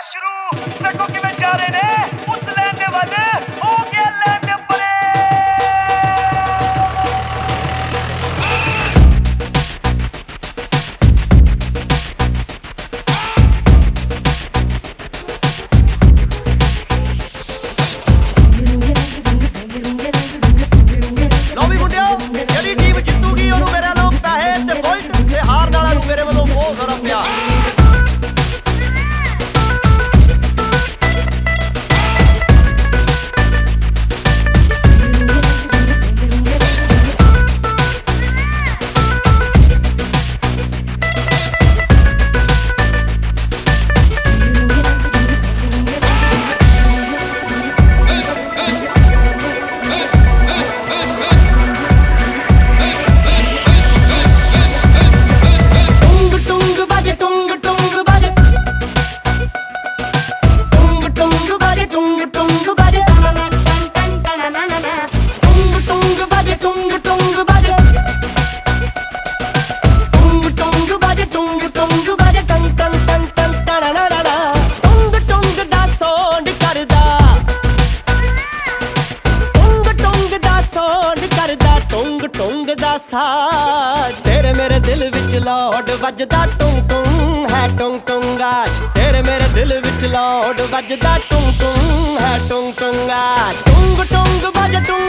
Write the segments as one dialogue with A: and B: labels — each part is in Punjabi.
A: Mastro! Hey, hey, hey. ਪਾਸਾ ਤੇਰੇ ਮੇਰੇ ਦਿਲ ਵਿੱਚ ਲੋਡ ਵੱਜਦਾ ਟੁੰ ਟੁੰ ਹੈ ਟੁੰ ਗਾ ਤੇਰੇ ਮੇਰੇ ਦਿਲ ਵਿੱਚ ਲੋਡ ਵੱਜਦਾ ਟੁੰ ਟੁੰ ਹੈ ਟੁੰ ਟੁੰਗਾ
B: ਟੁੰਗ ਟੁੰਗ
A: ਵੱਜ ਟੁੰ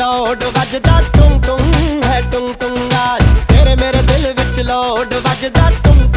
A: ਲੋਡ ਵੱਜਦਾ ਟੁੰਗ ਟੁੰਗ ਹੈ ਟੁੰਗ ਟੁੰਗਾ ਤੇਰੇ ਮੇਰੇ ਦਿਲ ਵਿੱਚ ਲੋਡ ਵੱਜਦਾ ਟੁੰਗ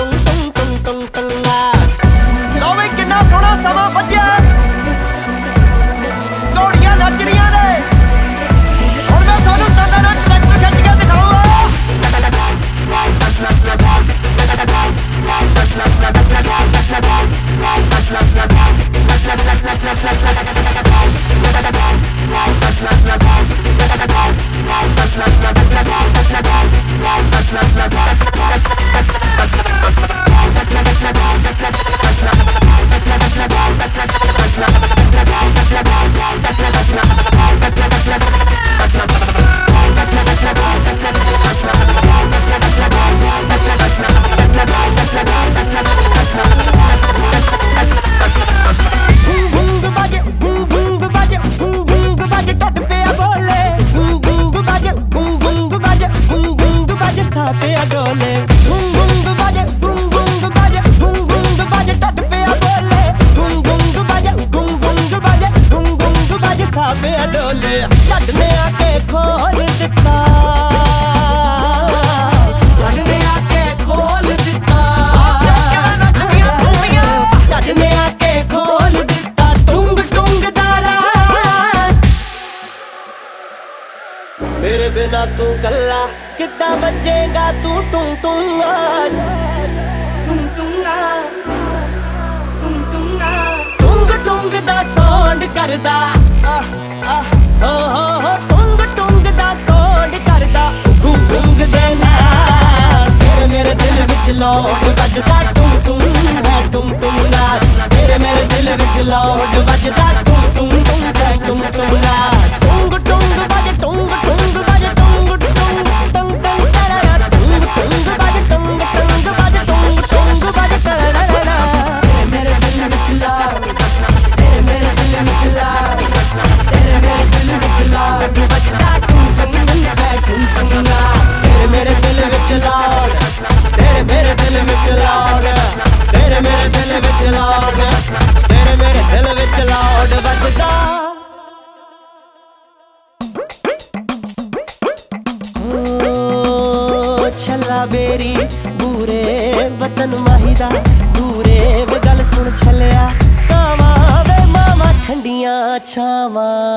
A: ਮੇਰੇ ਬਿਨਾ ਤੂੰ ਕੱਲਾ ਕਿੱਦਾਂ ਬਚੇਗਾ ਤੂੰ ਟੁੰ ਟੁੰ ਆਜ
B: ਟੁੰ
A: ਟੁੰ ਆ
B: ਟੁੰ ਟੁੰ ਆ ਟੁੰਗ ਟੁੰਗ ਦਾ ਸੌਂਡ ਕਰਦਾ ਲੋਡ ਵੱਜਦਾ ਟੁੰ ਟੁੰ ਹੈ ਟੁੰ ਟੁੰ ਨਾ ਮੇਰੇ ਮੇਰੇ ਦਿਲ ਵਿੱਚ ਲੋਡ ਵੱਜਦਾ ਟੁੰ ਟੁੰ ਟੁੰ
A: ਹੈ ਟੁੰ ਟੁੰ ਨਾ ਲਾਉਡ ਤੇਰੇ ਮੇਰੇ ਦਿਲ ਵਿੱਚ ਲਾਉਡ ਤੇਰੇ ਮੇਰੇ ਦਿਲ ਵਿੱਚ ਲਾਉਡ ਵੱਜਦਾ। ਛੱਲਾ ਬੇਰੀ, ਬੂਰੇ ਵਤਨ ਮਾਹੀਦਾ। ਦੂਰੇ ਵੇ ਗੱਲ ਸੁਣ ਛੱਲਿਆ। ਕਾਵਾ ਵੇ ਮਾਮਾ ਠੰਡੀਆਂ ਛਾਵਾਂ।